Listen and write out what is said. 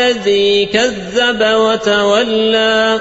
الذي كذب وتولى